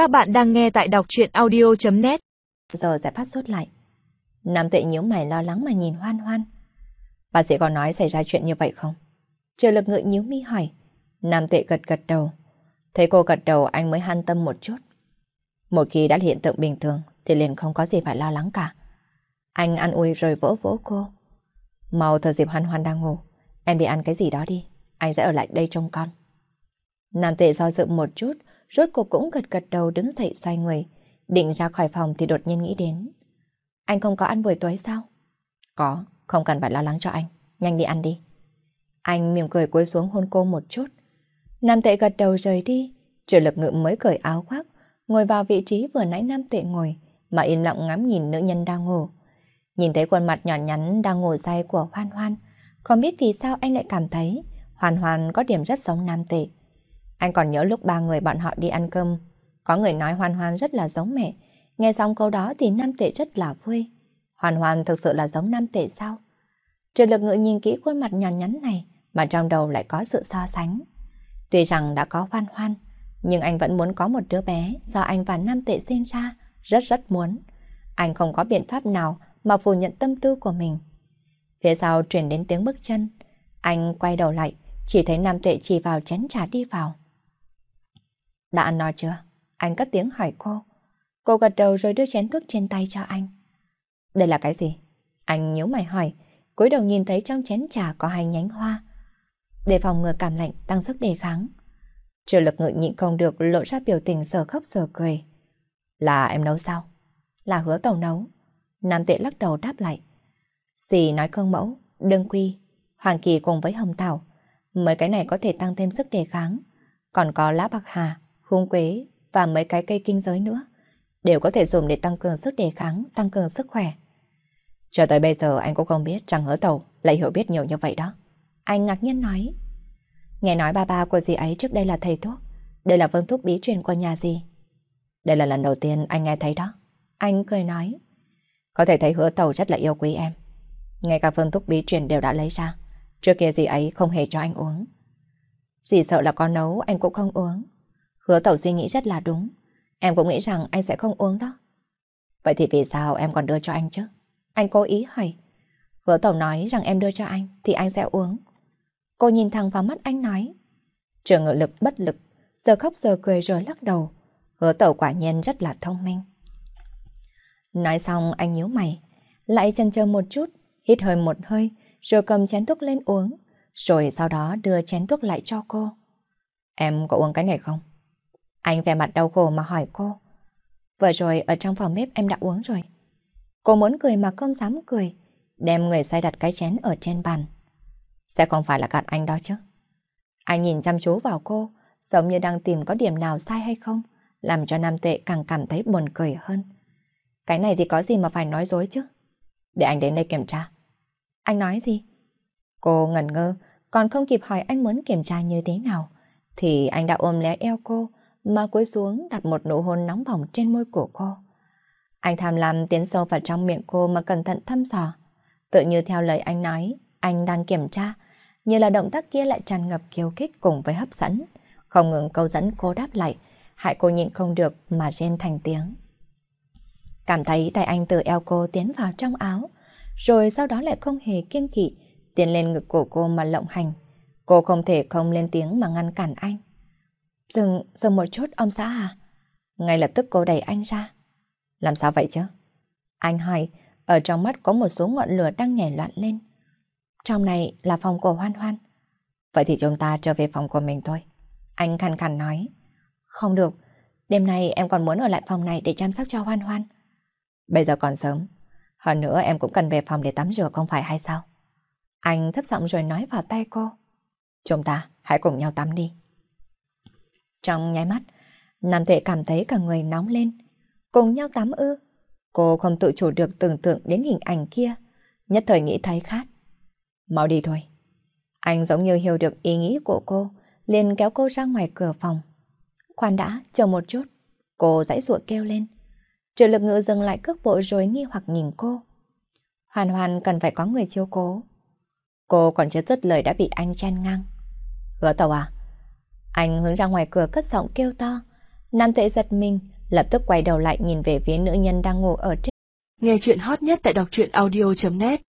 Các bạn đang nghe tại đọc chuyện audio.net Giờ giải phát sốt lại. Nam tuệ nhíu mày lo lắng mà nhìn hoan hoan. Bác sĩ có nói xảy ra chuyện như vậy không? Trừ lực ngự nhíu mi hỏi. Nam tuệ gật gật đầu. Thấy cô gật đầu, anh mới han tâm một chút. Một khi đã hiện tượng bình thường, thì liền không có gì phải lo lắng cả. Anh ăn ui rồi vỗ vỗ cô. Mau thờ dịp hoan hoan đang ngủ. Em đi ăn cái gì đó đi. Anh sẽ ở lại đây trông con. Nam tuệ do dự một chút rốt cuộc cũng gật gật đầu đứng dậy xoay người. Định ra khỏi phòng thì đột nhiên nghĩ đến. Anh không có ăn buổi tối sao? Có, không cần phải lo lắng cho anh. Nhanh đi ăn đi. Anh mỉm cười cúi xuống hôn cô một chút. Nam tệ gật đầu rời đi. Triệu lực ngự mới cởi áo khoác, ngồi vào vị trí vừa nãy Nam tệ ngồi, mà im lặng ngắm nhìn nữ nhân đang ngủ. Nhìn thấy khuôn mặt nhỏ nhắn đang ngủ say của Hoan Hoan, không biết vì sao anh lại cảm thấy Hoàn Hoàn có điểm rất giống Nam tệ. Anh còn nhớ lúc ba người bọn họ đi ăn cơm, có người nói Hoan Hoan rất là giống mẹ. Nghe xong câu đó thì Nam Tuệ rất là vui. Hoàn Hoàn thực sự là giống Nam Tuệ sao? Trừ lực ngự nhìn kỹ khuôn mặt nhòn nhắn này mà trong đầu lại có sự so sánh. Tuy rằng đã có Hoan Hoan, nhưng anh vẫn muốn có một đứa bé do anh và Nam Tuệ sinh ra, rất rất muốn. Anh không có biện pháp nào mà phủ nhận tâm tư của mình. Phía sau truyền đến tiếng bước chân, anh quay đầu lại, chỉ thấy Nam Tuệ chỉ vào chén trà đi vào. Đã ăn no chưa? Anh cất tiếng hỏi cô. Cô gật đầu rồi đưa chén thuốc trên tay cho anh. Đây là cái gì? Anh nhíu mày hỏi, cúi đầu nhìn thấy trong chén trà có hai nhánh hoa. Để phòng ngừa cảm lạnh, tăng sức đề kháng. Triệu lực ngự nhịn không được lộ ra biểu tình sờ khóc sờ cười. Là em nấu sao? Là hứa tàu nấu. Nam tệ lắc đầu đáp lại. Dì nói cương mẫu, đương quy, hoàng kỳ cùng với hồng thảo. Mấy cái này có thể tăng thêm sức đề kháng. Còn có lá bạc hà, hung quế và mấy cái cây kinh giới nữa, đều có thể dùng để tăng cường sức đề kháng, tăng cường sức khỏe. Cho tới bây giờ anh cũng không biết rằng hứa tàu lại hiểu biết nhiều như vậy đó. Anh ngạc nhiên nói. Nghe nói ba ba của dì ấy trước đây là thầy thuốc. Đây là vương thuốc bí truyền của nhà dì. Đây là lần đầu tiên anh nghe thấy đó. Anh cười nói. Có thể thấy hứa tàu rất là yêu quý em. Ngay cả phương thuốc bí truyền đều đã lấy ra. Trước kia dì ấy không hề cho anh uống. Dì sợ là con nấu anh cũng không uống. Hứa tẩu suy nghĩ rất là đúng. Em cũng nghĩ rằng anh sẽ không uống đó. Vậy thì vì sao em còn đưa cho anh chứ? Anh cố ý hỏi. Hứa tẩu nói rằng em đưa cho anh thì anh sẽ uống. Cô nhìn thẳng vào mắt anh nói. Trường ngự lực bất lực, giờ khóc giờ cười rồi lắc đầu. Hứa tẩu quả nhiên rất là thông minh. Nói xong anh nhíu mày, lại chần chờ một chút, hít hơi một hơi, rồi cầm chén thuốc lên uống, rồi sau đó đưa chén thuốc lại cho cô. Em có uống cái này không? Anh vẻ mặt đau khổ mà hỏi cô. Vừa rồi ở trong phòng bếp em đã uống rồi. Cô muốn cười mà không dám cười, đem người xoay đặt cái chén ở trên bàn. Sẽ không phải là gạt anh đó chứ. Anh nhìn chăm chú vào cô, giống như đang tìm có điểm nào sai hay không, làm cho Nam Tuệ càng cảm thấy buồn cười hơn. Cái này thì có gì mà phải nói dối chứ? Để anh đến đây kiểm tra. Anh nói gì? Cô ngẩn ngơ, còn không kịp hỏi anh muốn kiểm tra như thế nào, thì anh đã ôm lấy eo cô, mà cúi xuống đặt một nụ hôn nóng bỏng trên môi của cô. Anh tham lam tiến sâu vào trong miệng cô mà cẩn thận thăm dò. Tự như theo lời anh nói, anh đang kiểm tra, như là động tác kia lại tràn ngập kiêu kích cùng với hấp dẫn. Không ngừng câu dẫn cô đáp lại, hại cô nhịn không được mà rên thành tiếng. Cảm thấy tay anh từ eo cô tiến vào trong áo, rồi sau đó lại không hề kiêng kỵ, tiến lên ngực của cô mà lộng hành. Cô không thể không lên tiếng mà ngăn cản anh. Dừng, dừng một chút ông xã à? Ngay lập tức cô đẩy anh ra. Làm sao vậy chứ? Anh hỏi, ở trong mắt có một số ngọn lửa đang nhảy loạn lên. Trong này là phòng của Hoan Hoan. Vậy thì chúng ta trở về phòng của mình thôi. Anh khăn khăn nói. Không được, đêm nay em còn muốn ở lại phòng này để chăm sóc cho Hoan Hoan. Bây giờ còn sớm. Hơn nữa em cũng cần về phòng để tắm rửa không phải hay sao? Anh thấp giọng rồi nói vào tay cô. Chúng ta hãy cùng nhau tắm đi. Trong nháy mắt, Nam Tuệ cảm thấy cả người nóng lên. Cùng nhau tắm ư. Cô không tự chủ được tưởng tượng đến hình ảnh kia. Nhất thời nghĩ thấy khát. Mau đi thôi. Anh giống như hiểu được ý nghĩ của cô, liền kéo cô ra ngoài cửa phòng. Khoan đã, chờ một chút. Cô dãy ruột kêu lên. Triệu lực ngữ dừng lại cước bộ rồi nghi hoặc nhìn cô. Hoàn hoàn cần phải có người chiếu cố. Cô còn chưa dứt lời đã bị anh chen ngang. Hứa tàu à? Anh hướng ra ngoài cửa cất giọng kêu to. Nam tuệ giật mình, lập tức quay đầu lại nhìn về phía nữ nhân đang ngủ ở trên. Nghe chuyện hot nhất tại đọc truyện audio.net